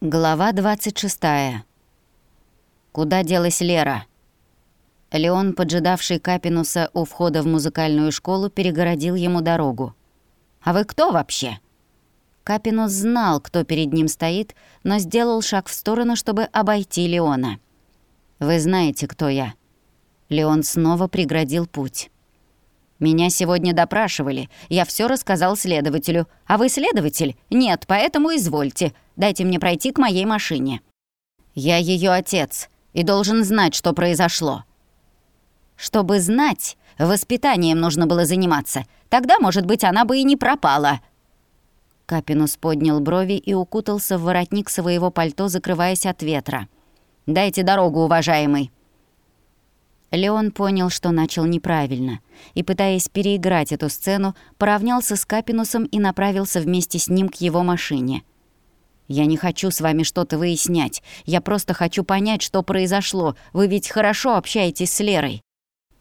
Глава 26. Куда делась Лера? Леон, поджидавший Капинуса у входа в музыкальную школу, перегородил ему дорогу. «А вы кто вообще?» Капинус знал, кто перед ним стоит, но сделал шаг в сторону, чтобы обойти Леона. «Вы знаете, кто я». Леон снова преградил путь. «Меня сегодня допрашивали. Я все рассказал следователю. А вы следователь? Нет, поэтому извольте. Дайте мне пройти к моей машине». «Я ее отец и должен знать, что произошло». «Чтобы знать, воспитанием нужно было заниматься. Тогда, может быть, она бы и не пропала». Капинус поднял брови и укутался в воротник своего пальто, закрываясь от ветра. «Дайте дорогу, уважаемый». Леон понял, что начал неправильно, и, пытаясь переиграть эту сцену, поравнялся с Капинусом и направился вместе с ним к его машине. «Я не хочу с вами что-то выяснять. Я просто хочу понять, что произошло. Вы ведь хорошо общаетесь с Лерой».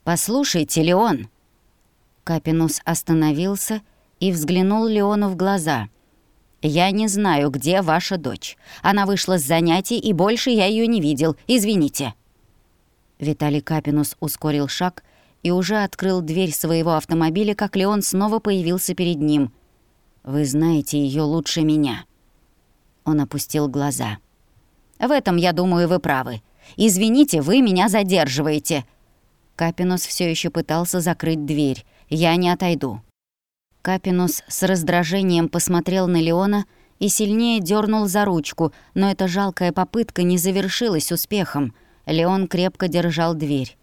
«Послушайте, Леон». Капинус остановился и взглянул Леону в глаза. «Я не знаю, где ваша дочь. Она вышла с занятий, и больше я ее не видел. Извините». Виталий Капинус ускорил шаг и уже открыл дверь своего автомобиля, как Леон снова появился перед ним. «Вы знаете ее лучше меня». Он опустил глаза. «В этом, я думаю, вы правы. Извините, вы меня задерживаете». Капинус все еще пытался закрыть дверь. «Я не отойду». Капинус с раздражением посмотрел на Леона и сильнее дернул за ручку, но эта жалкая попытка не завершилась успехом — Леон крепко держал дверь.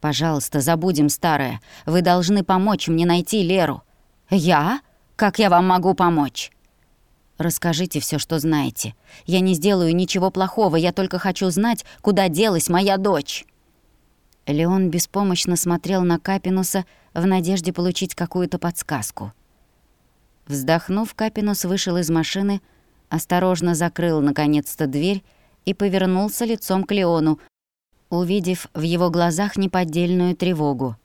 «Пожалуйста, забудем старое. Вы должны помочь мне найти Леру». «Я? Как я вам могу помочь?» «Расскажите все, что знаете. Я не сделаю ничего плохого, я только хочу знать, куда делась моя дочь». Леон беспомощно смотрел на Капинуса в надежде получить какую-то подсказку. Вздохнув, Капинус вышел из машины, осторожно закрыл наконец-то дверь и повернулся лицом к Леону, увидев в его глазах неподдельную тревогу.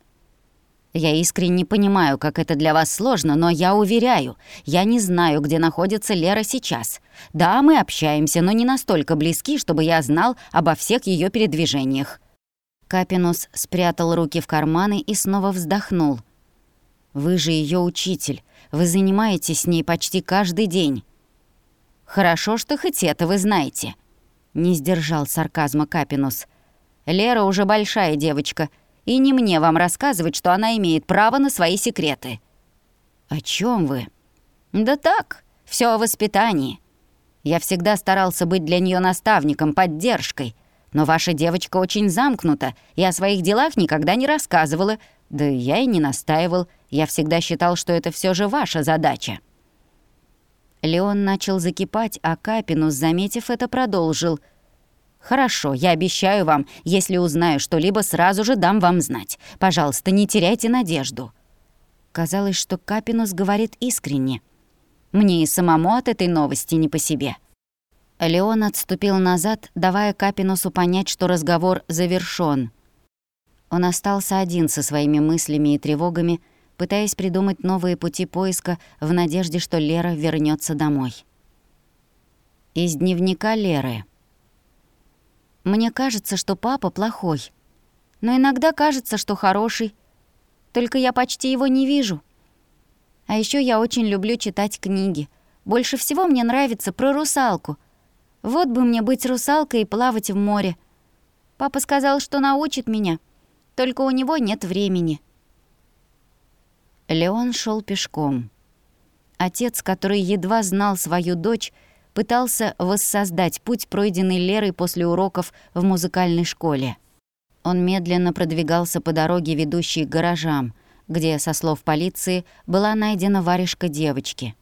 «Я искренне понимаю, как это для вас сложно, но я уверяю, я не знаю, где находится Лера сейчас. Да, мы общаемся, но не настолько близки, чтобы я знал обо всех ее передвижениях». Капинус спрятал руки в карманы и снова вздохнул. «Вы же ее учитель. Вы занимаетесь с ней почти каждый день». «Хорошо, что хоть это вы знаете. Не сдержал сарказма Капинус. «Лера уже большая девочка, и не мне вам рассказывать, что она имеет право на свои секреты». «О чем вы?» «Да так, все о воспитании. Я всегда старался быть для нее наставником, поддержкой. Но ваша девочка очень замкнута и о своих делах никогда не рассказывала. Да я и не настаивал. Я всегда считал, что это все же ваша задача». Леон начал закипать, а Капинус, заметив это, продолжил. «Хорошо, я обещаю вам, если узнаю что-либо, сразу же дам вам знать. Пожалуйста, не теряйте надежду». Казалось, что Капинус говорит искренне. Мне и самому от этой новости не по себе. Леон отступил назад, давая Капинусу понять, что разговор завершён. Он остался один со своими мыслями и тревогами, пытаясь придумать новые пути поиска в надежде, что Лера вернется домой. Из дневника Леры. «Мне кажется, что папа плохой. Но иногда кажется, что хороший. Только я почти его не вижу. А еще я очень люблю читать книги. Больше всего мне нравится про русалку. Вот бы мне быть русалкой и плавать в море. Папа сказал, что научит меня, только у него нет времени». Леон шел пешком. Отец, который едва знал свою дочь, пытался воссоздать путь, пройденный Лерой после уроков в музыкальной школе. Он медленно продвигался по дороге, ведущей к гаражам, где, со слов полиции, была найдена варежка девочки.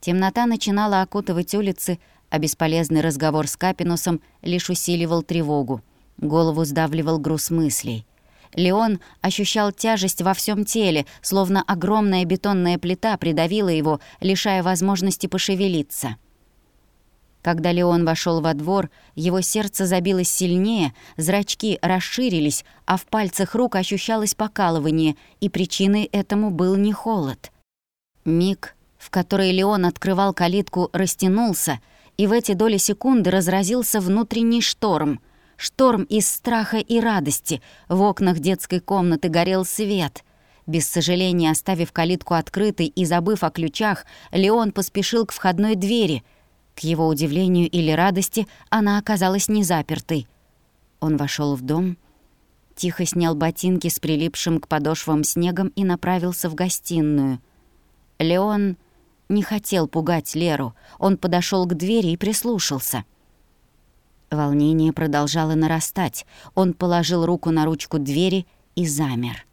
Темнота начинала окутывать улицы, а бесполезный разговор с Капинусом лишь усиливал тревогу. Голову сдавливал груз мыслей — Леон ощущал тяжесть во всем теле, словно огромная бетонная плита придавила его, лишая возможности пошевелиться. Когда Леон вошел во двор, его сердце забилось сильнее, зрачки расширились, а в пальцах рук ощущалось покалывание, и причиной этому был не холод. Миг, в который Леон открывал калитку, растянулся, И в эти доли секунды разразился внутренний шторм. Шторм из страха и радости. В окнах детской комнаты горел свет. Без сожаления оставив калитку открытой и забыв о ключах, Леон поспешил к входной двери. К его удивлению или радости она оказалась не запертой. Он вошел в дом, тихо снял ботинки с прилипшим к подошвам снегом и направился в гостиную. Леон не хотел пугать Леру. Он подошел к двери и прислушался. Волнение продолжало нарастать. Он положил руку на ручку двери и замер.